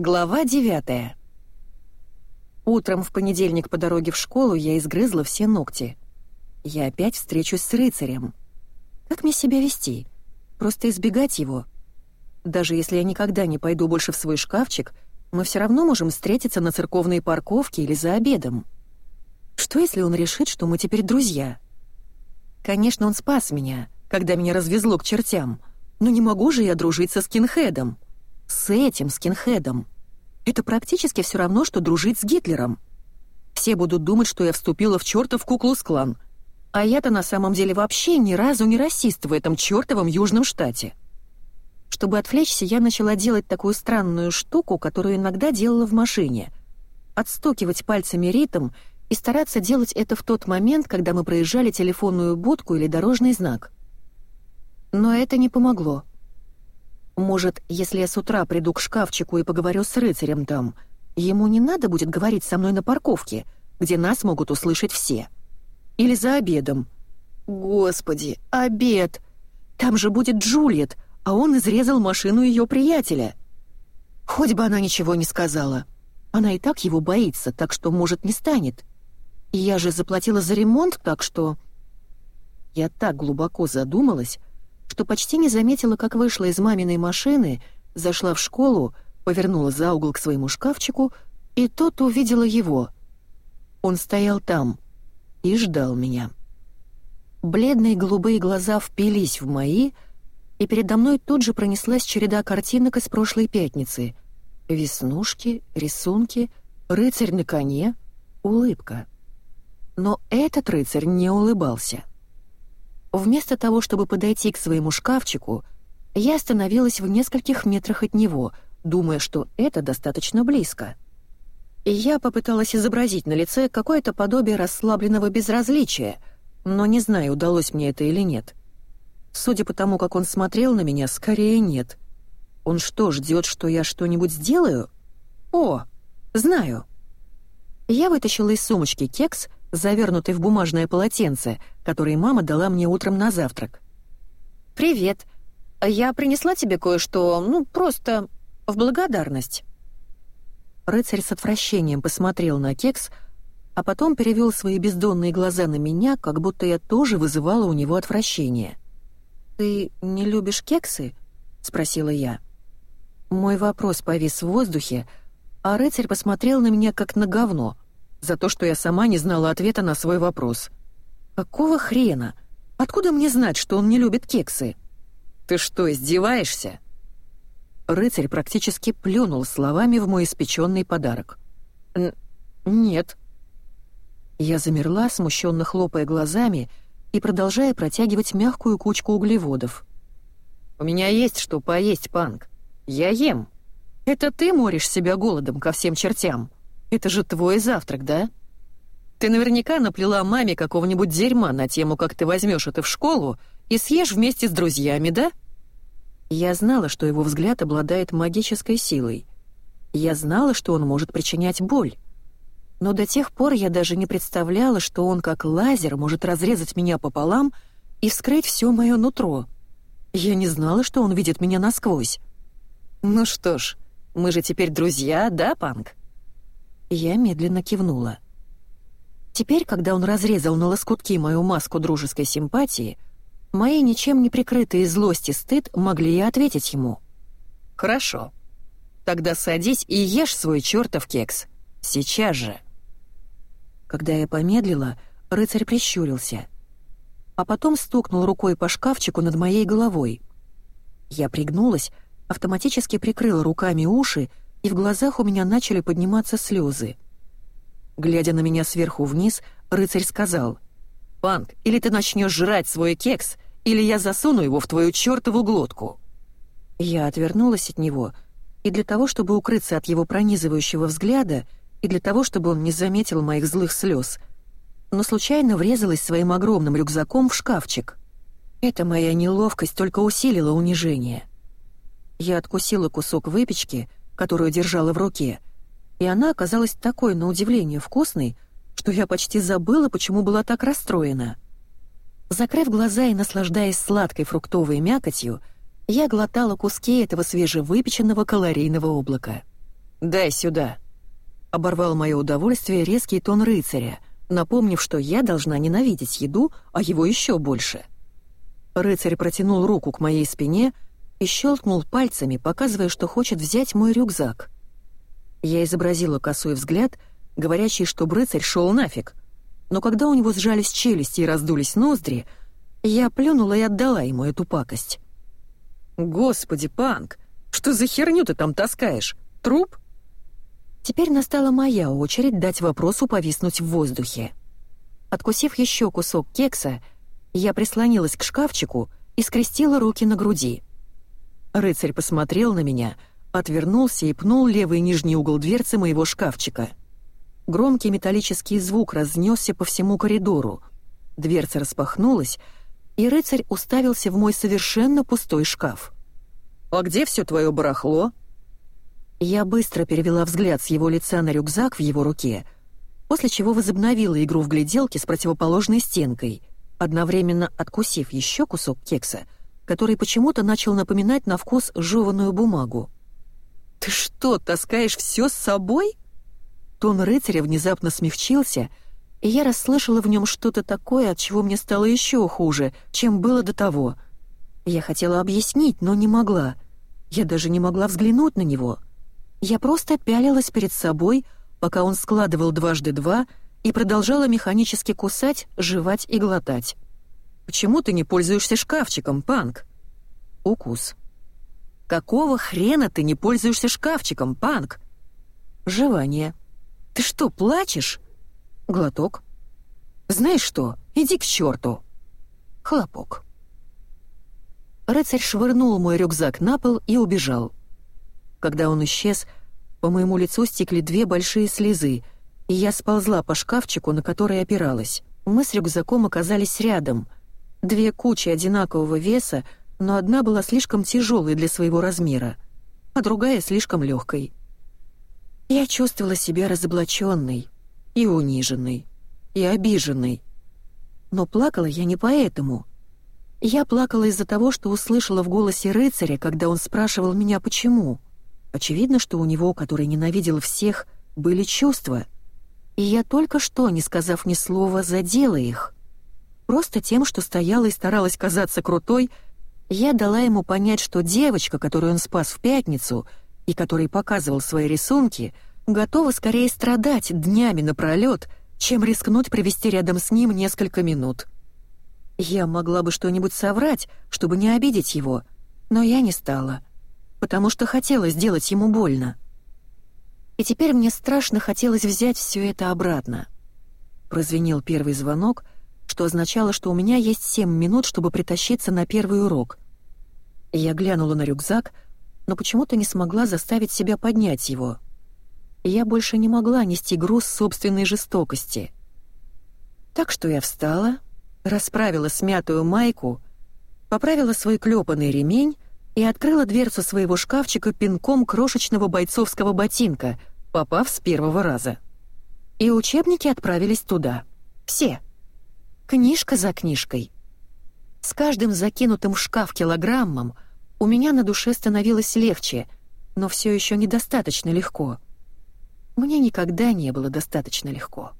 Глава 9 Утром в понедельник по дороге в школу я изгрызла все ногти. Я опять встречусь с рыцарем. Как мне себя вести? Просто избегать его? Даже если я никогда не пойду больше в свой шкафчик, мы все равно можем встретиться на церковной парковке или за обедом. Что, если он решит, что мы теперь друзья? Конечно, он спас меня, когда меня развезло к чертям, но не могу же я дружить со скинхедом. С этим скинхедом. Это практически все равно, что дружить с Гитлером. Все будут думать, что я вступила в чертов Куклус-клан. А я-то на самом деле вообще ни разу не расист в этом чертовом Южном штате. Чтобы отвлечься, я начала делать такую странную штуку, которую иногда делала в машине. Отстукивать пальцами ритм и стараться делать это в тот момент, когда мы проезжали телефонную будку или дорожный знак. Но это не помогло. Может, если я с утра приду к шкафчику и поговорю с рыцарем там, ему не надо будет говорить со мной на парковке, где нас могут услышать все. Или за обедом. Господи, обед! Там же будет Джульет, а он изрезал машину ее приятеля. Хоть бы она ничего не сказала. Она и так его боится, так что, может, не станет. Я же заплатила за ремонт, так что... Я так глубоко задумалась, что почти не заметила, как вышла из маминой машины, зашла в школу, повернула за угол к своему шкафчику, и тут увидела его. Он стоял там и ждал меня. Бледные голубые глаза впились в мои, и передо мной тут же пронеслась череда картинок из прошлой пятницы. Веснушки, рисунки, рыцарь на коне, улыбка. Но этот рыцарь не улыбался. Вместо того, чтобы подойти к своему шкафчику, я остановилась в нескольких метрах от него, думая, что это достаточно близко. Я попыталась изобразить на лице какое-то подобие расслабленного безразличия, но не знаю, удалось мне это или нет. Судя по тому, как он смотрел на меня, скорее нет. Он что, ждет, что я что-нибудь сделаю? О, знаю. Я вытащила из сумочки кекс завернутый в бумажное полотенце, которое мама дала мне утром на завтрак. «Привет. Я принесла тебе кое-что, ну, просто в благодарность». Рыцарь с отвращением посмотрел на кекс, а потом перевел свои бездонные глаза на меня, как будто я тоже вызывала у него отвращение. «Ты не любишь кексы?» — спросила я. Мой вопрос повис в воздухе, а рыцарь посмотрел на меня как на говно — за то, что я сама не знала ответа на свой вопрос. «Какого хрена? Откуда мне знать, что он не любит кексы?» «Ты что, издеваешься?» Рыцарь практически плюнул словами в мой испеченный подарок. «Нет». Я замерла, смущенно хлопая глазами и продолжая протягивать мягкую кучку углеводов. «У меня есть что поесть, Панк. Я ем. Это ты моришь себя голодом ко всем чертям?» Это же твой завтрак, да? Ты наверняка наплела маме какого-нибудь дерьма на тему, как ты возьмешь это в школу и съешь вместе с друзьями, да? Я знала, что его взгляд обладает магической силой. Я знала, что он может причинять боль. Но до тех пор я даже не представляла, что он как лазер может разрезать меня пополам и вскрыть все мое нутро. Я не знала, что он видит меня насквозь. Ну что ж, мы же теперь друзья, да, Панк? Я медленно кивнула. Теперь, когда он разрезал на лоскутки мою маску дружеской симпатии, мои ничем не прикрытые злость и стыд могли и ответить ему. «Хорошо. Тогда садись и ешь свой чертов кекс. Сейчас же». Когда я помедлила, рыцарь прищурился, а потом стукнул рукой по шкафчику над моей головой. Я пригнулась, автоматически прикрыла руками уши и в глазах у меня начали подниматься слезы. Глядя на меня сверху вниз, рыцарь сказал, «Панк, или ты начнешь жрать свой кекс, или я засуну его в твою чертову глотку». Я отвернулась от него, и для того, чтобы укрыться от его пронизывающего взгляда, и для того, чтобы он не заметил моих злых слез, но случайно врезалась своим огромным рюкзаком в шкафчик. Эта моя неловкость только усилила унижение. Я откусила кусок выпечки, которую держала в руке, и она оказалась такой, на удивление, вкусной, что я почти забыла, почему была так расстроена. Закрыв глаза и наслаждаясь сладкой фруктовой мякотью, я глотала куски этого свежевыпеченного калорийного облака. «Дай сюда!» Оборвал мое удовольствие резкий тон рыцаря, напомнив, что я должна ненавидеть еду, а его еще больше. Рыцарь протянул руку к моей спине и щелкнул пальцами, показывая, что хочет взять мой рюкзак. Я изобразила косой взгляд, говорящий, что рыцарь шел нафиг. Но когда у него сжались челюсти и раздулись ноздри, я плюнула и отдала ему эту пакость. «Господи, Панк, что за херню ты там таскаешь? Труп?» Теперь настала моя очередь дать вопросу повиснуть в воздухе. Откусив еще кусок кекса, я прислонилась к шкафчику и скрестила руки на груди. Рыцарь посмотрел на меня, отвернулся и пнул левый нижний угол дверцы моего шкафчика. Громкий металлический звук разнесся по всему коридору. Дверца распахнулась, и рыцарь уставился в мой совершенно пустой шкаф. «А где все твое барахло?» Я быстро перевела взгляд с его лица на рюкзак в его руке, после чего возобновила игру в гляделки с противоположной стенкой, одновременно откусив еще кусок кекса, который почему-то начал напоминать на вкус жеванную бумагу. «Ты что, таскаешь все с собой?» Тон рыцаря внезапно смягчился, и я расслышала в нем что-то такое, от чего мне стало еще хуже, чем было до того. Я хотела объяснить, но не могла. Я даже не могла взглянуть на него. Я просто пялилась перед собой, пока он складывал дважды два и продолжала механически кусать, жевать и глотать. «Почему ты не пользуешься шкафчиком, Панк?» Укус. «Какого хрена ты не пользуешься шкафчиком, Панк?» Жевание. «Ты что, плачешь?» Глоток. «Знаешь что, иди к черту!» Хлопок. Рыцарь швырнул мой рюкзак на пол и убежал. Когда он исчез, по моему лицу стекли две большие слезы, и я сползла по шкафчику, на который опиралась. Мы с рюкзаком оказались рядом. Две кучи одинакового веса, но одна была слишком тяжелой для своего размера, а другая слишком легкой. Я чувствовала себя разоблаченной и униженной, и обиженной. Но плакала я не поэтому. Я плакала из-за того, что услышала в голосе рыцаря, когда он спрашивал меня, почему. Очевидно, что у него, который ненавидел всех, были чувства. И я только что, не сказав ни слова, задела их. Просто тем, что стояла и старалась казаться крутой, я дала ему понять, что девочка, которую он спас в пятницу — и который показывал свои рисунки, готова скорее страдать днями напролёт, чем рискнуть провести рядом с ним несколько минут. Я могла бы что-нибудь соврать, чтобы не обидеть его, но я не стала, потому что хотела сделать ему больно. И теперь мне страшно хотелось взять все это обратно. Прозвенел первый звонок, что означало, что у меня есть семь минут, чтобы притащиться на первый урок. Я глянула на рюкзак — но почему-то не смогла заставить себя поднять его. Я больше не могла нести груз собственной жестокости. Так что я встала, расправила смятую майку, поправила свой клепанный ремень и открыла дверцу своего шкафчика пинком крошечного бойцовского ботинка, попав с первого раза. И учебники отправились туда. Все. Книжка за книжкой. С каждым закинутым в шкаф килограммом — у меня на душе становилось легче, но все еще недостаточно легко. Мне никогда не было достаточно легко.